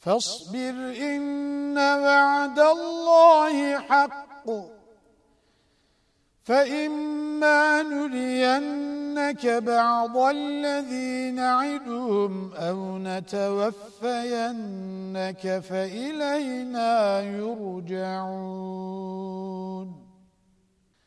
فاصبر إن وعد الله حق. فإما نرينك بعض الذي نعدهم أو نتوفينك فإلينا يرجعون.